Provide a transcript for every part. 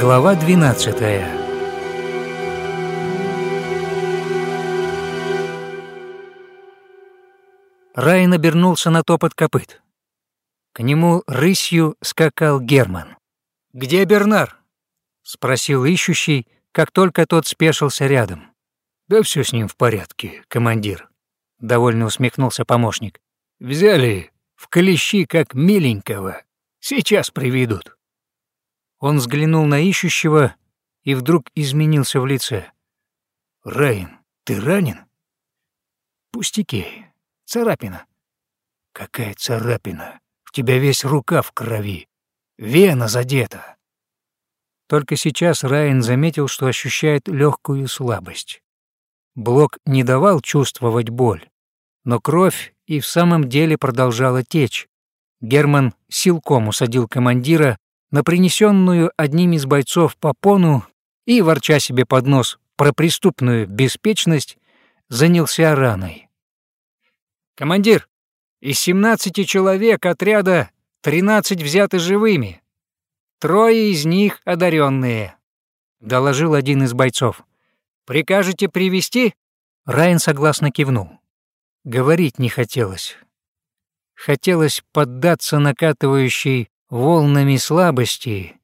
Глава 12 Райан обернулся на топот копыт. К нему рысью скакал Герман. «Где Бернар?» — спросил ищущий, как только тот спешился рядом. «Да все с ним в порядке, командир», — довольно усмехнулся помощник. «Взяли в клещи как миленького. Сейчас приведут». Он взглянул на ищущего и вдруг изменился в лице. «Райан, ты ранен?» «Пустяки. Царапина». «Какая царапина? В тебя весь рука в крови. Вена задета». Только сейчас Райан заметил, что ощущает легкую слабость. Блок не давал чувствовать боль, но кровь и в самом деле продолжала течь. Герман силком усадил командира на принесенную одним из бойцов попону и, ворча себе под нос про преступную беспечность, занялся раной. «Командир, из 17 человек отряда 13 взяты живыми. Трое из них одаренные, доложил один из бойцов. «Прикажете привести? Райан согласно кивнул. Говорить не хотелось. Хотелось поддаться накатывающей волнами слабости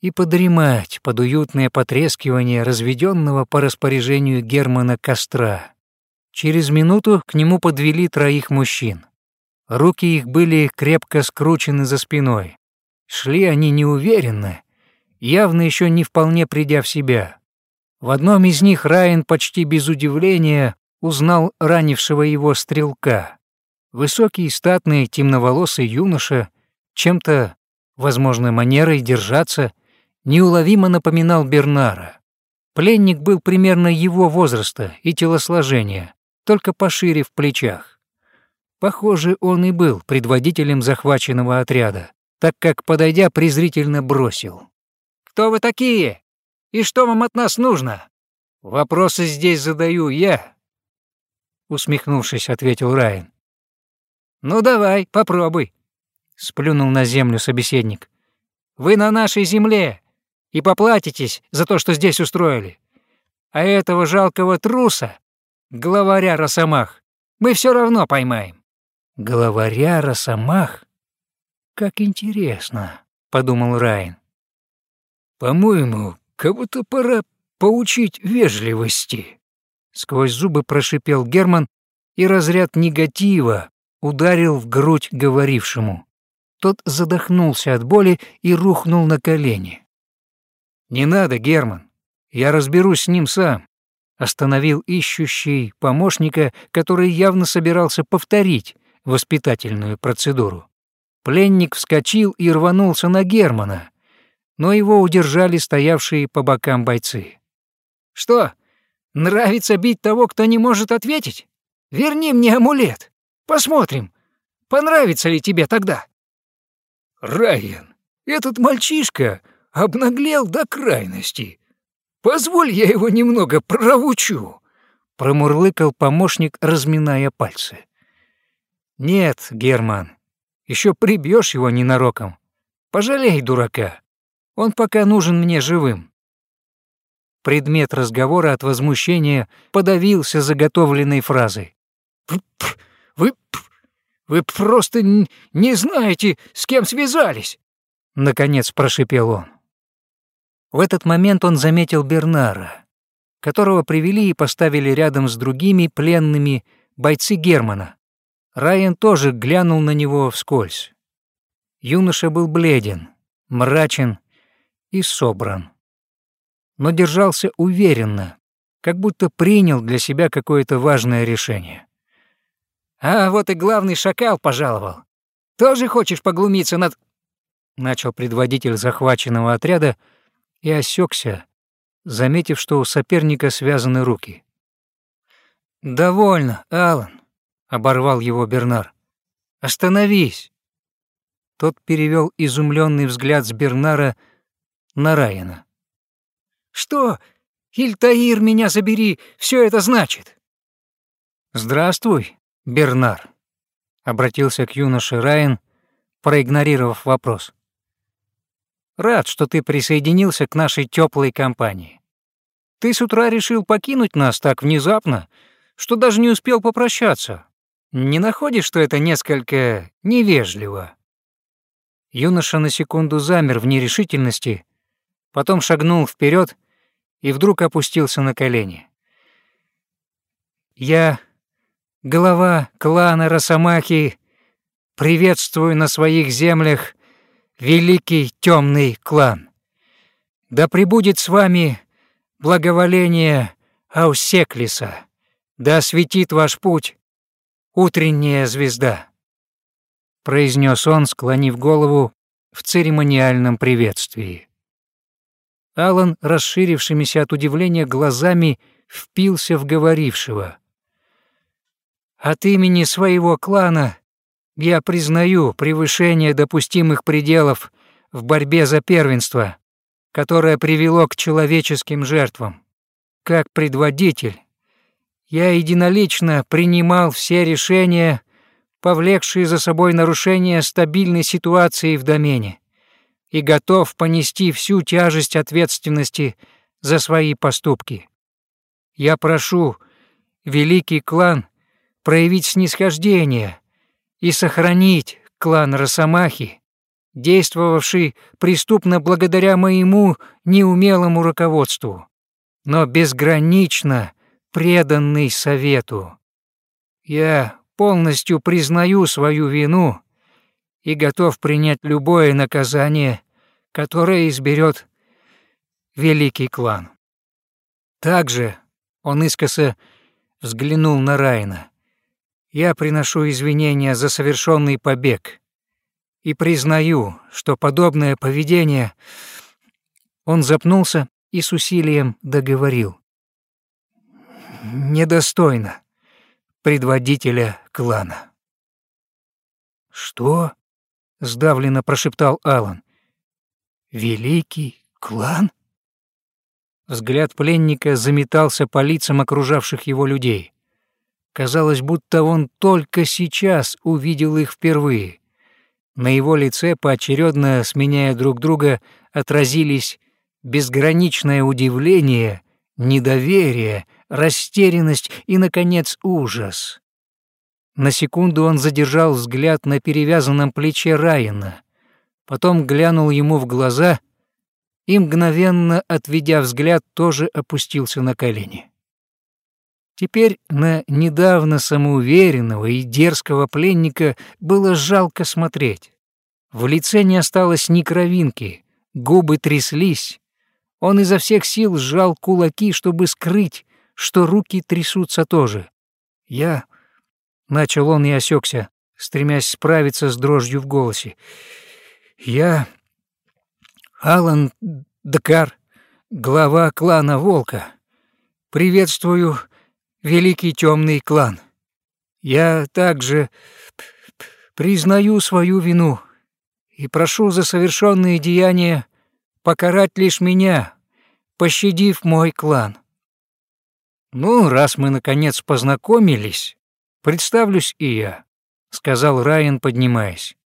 и подремать под уютное потрескивание разведенного по распоряжению Германа костра. Через минуту к нему подвели троих мужчин. Руки их были крепко скручены за спиной. Шли они неуверенно, явно еще не вполне придя в себя. В одном из них Райан почти без удивления узнал ранившего его стрелка. Высокий, статный, темноволосый юноша — чем-то, возможно, манерой держаться, неуловимо напоминал Бернара. Пленник был примерно его возраста и телосложения, только пошире в плечах. Похоже, он и был предводителем захваченного отряда, так как, подойдя, презрительно бросил. «Кто вы такие? И что вам от нас нужно?» «Вопросы здесь задаю я», — усмехнувшись, ответил Райан. «Ну давай, попробуй», сплюнул на землю собеседник. Вы на нашей земле и поплатитесь за то, что здесь устроили. А этого жалкого труса, главаря Росомах, мы все равно поймаем. Главаря Росомах? Как интересно, подумал Райан. По-моему, кого-то пора поучить вежливости. Сквозь зубы прошипел Герман, и разряд негатива ударил в грудь говорившему. Тот задохнулся от боли и рухнул на колени. «Не надо, Герман, я разберусь с ним сам», остановил ищущий помощника, который явно собирался повторить воспитательную процедуру. Пленник вскочил и рванулся на Германа, но его удержали стоявшие по бокам бойцы. «Что, нравится бить того, кто не может ответить? Верни мне амулет. Посмотрим, понравится ли тебе тогда». Райан, этот мальчишка обнаглел до крайности. Позволь я его немного провучу, промурлыкал помощник, разминая пальцы. Нет, Герман, еще прибьешь его ненароком. Пожалей дурака. Он пока нужен мне живым. Предмет разговора от возмущения подавился заготовленной фразой. «Вы вы просто не знаете, с кем связались!» Наконец прошипел он. В этот момент он заметил Бернара, которого привели и поставили рядом с другими пленными бойцы Германа. Райан тоже глянул на него вскользь. Юноша был бледен, мрачен и собран, но держался уверенно, как будто принял для себя какое-то важное решение. А вот и главный шакал пожаловал. Тоже хочешь поглумиться над...» Начал предводитель захваченного отряда и осекся, заметив, что у соперника связаны руки. «Довольно, Алан, оборвал его Бернар. «Остановись!» Тот перевел изумленный взгляд с Бернара на Райана. «Что, Ильтаир, меня забери, все это значит?» «Здравствуй, Бернар», — обратился к юноше Райан, проигнорировав вопрос. Рад, что ты присоединился к нашей теплой компании. Ты с утра решил покинуть нас так внезапно, что даже не успел попрощаться. Не находишь, что это несколько невежливо?» Юноша на секунду замер в нерешительности, потом шагнул вперед и вдруг опустился на колени. «Я, глава клана Росомахи, приветствую на своих землях великий темный клан. Да пребудет с вами благоволение Аусеклиса, да осветит ваш путь утренняя звезда», — произнес он, склонив голову в церемониальном приветствии. Алан, расширившимися от удивления глазами, впился в говорившего. «От имени своего клана я признаю превышение допустимых пределов в борьбе за первенство, которое привело к человеческим жертвам. Как предводитель, я единолично принимал все решения, повлекшие за собой нарушение стабильной ситуации в домене, и готов понести всю тяжесть ответственности за свои поступки. Я прошу великий клан проявить снисхождение и сохранить клан Росомахи, действовавший преступно благодаря моему неумелому руководству, но безгранично преданный совету. Я полностью признаю свою вину и готов принять любое наказание, которое изберет великий клан. Также он искоса взглянул на Райна. Я приношу извинения за совершенный побег и признаю, что подобное поведение... Он запнулся и с усилием договорил недостойно предводителя клана. «Что?» — сдавленно прошептал Алан. «Великий клан?» Взгляд пленника заметался по лицам окружавших его людей. Казалось, будто он только сейчас увидел их впервые. На его лице, поочередно сменяя друг друга, отразились безграничное удивление, недоверие, растерянность и, наконец, ужас. На секунду он задержал взгляд на перевязанном плече Райана, потом глянул ему в глаза и, мгновенно отведя взгляд, тоже опустился на колени. Теперь на недавно самоуверенного и дерзкого пленника было жалко смотреть. В лице не осталось ни кровинки, губы тряслись. Он изо всех сил сжал кулаки, чтобы скрыть что руки трясутся тоже. Я... Начал он и осекся, стремясь справиться с дрожью в голосе. Я... Алан Дакар, глава клана Волка. Приветствую великий темный клан. Я также признаю свою вину и прошу за совершенные деяния покарать лишь меня, пощадив мой клан. «Ну, раз мы, наконец, познакомились, представлюсь и я», — сказал Райан, поднимаясь.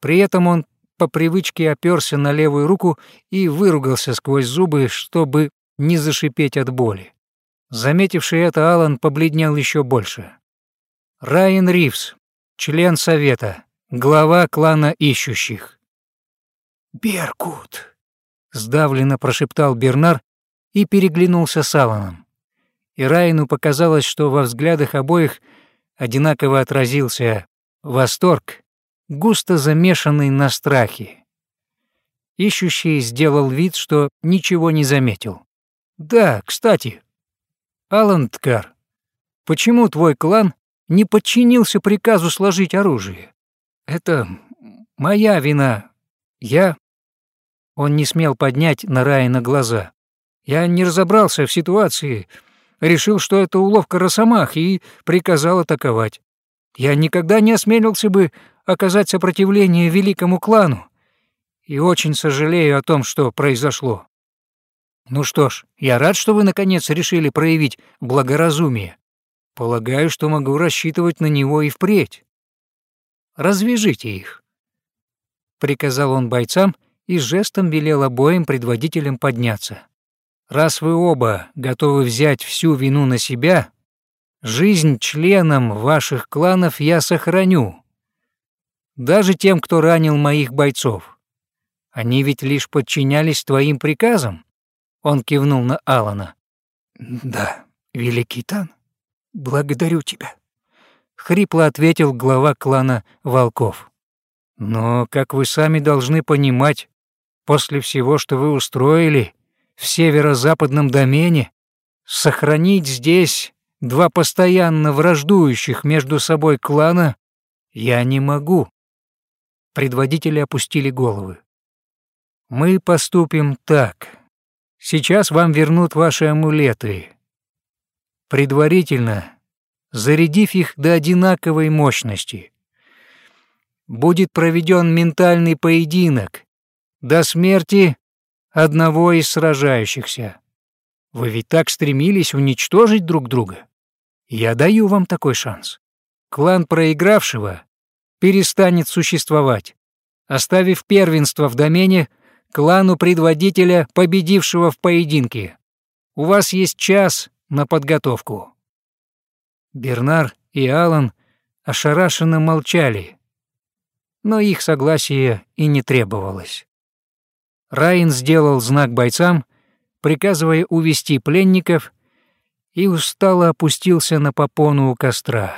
При этом он по привычке оперся на левую руку и выругался сквозь зубы, чтобы не зашипеть от боли. Заметивший это, Алан побледнел еще больше. Райан Ривз, член Совета, глава клана Ищущих. «Беркут», — сдавленно прошептал Бернар и переглянулся с Аланом и Райну показалось, что во взглядах обоих одинаково отразился восторг, густо замешанный на страхе. Ищущий сделал вид, что ничего не заметил. «Да, кстати, Алан Ткар, почему твой клан не подчинился приказу сложить оружие? Это моя вина. Я...» Он не смел поднять на Райана глаза. «Я не разобрался в ситуации, решил, что это уловка росомах, и приказал атаковать. Я никогда не осмелился бы оказать сопротивление великому клану, и очень сожалею о том, что произошло. Ну что ж, я рад, что вы наконец решили проявить благоразумие. Полагаю, что могу рассчитывать на него и впредь. Развяжите их, — приказал он бойцам и жестом велел обоим предводителям подняться. «Раз вы оба готовы взять всю вину на себя, жизнь членам ваших кланов я сохраню, даже тем, кто ранил моих бойцов. Они ведь лишь подчинялись твоим приказам?» Он кивнул на Алана. «Да, великий Тан, благодарю тебя», — хрипло ответил глава клана волков. «Но, как вы сами должны понимать, после всего, что вы устроили в северо-западном домене, сохранить здесь два постоянно враждующих между собой клана я не могу». Предводители опустили головы. «Мы поступим так. Сейчас вам вернут ваши амулеты. Предварительно, зарядив их до одинаковой мощности. Будет проведен ментальный поединок до смерти одного из сражающихся. Вы ведь так стремились уничтожить друг друга. Я даю вам такой шанс. Клан проигравшего перестанет существовать, оставив первенство в домене клану предводителя, победившего в поединке. У вас есть час на подготовку». Бернар и Алан ошарашенно молчали, но их согласие и не требовалось. Райан сделал знак бойцам, приказывая увести пленников, и устало опустился на попону у костра.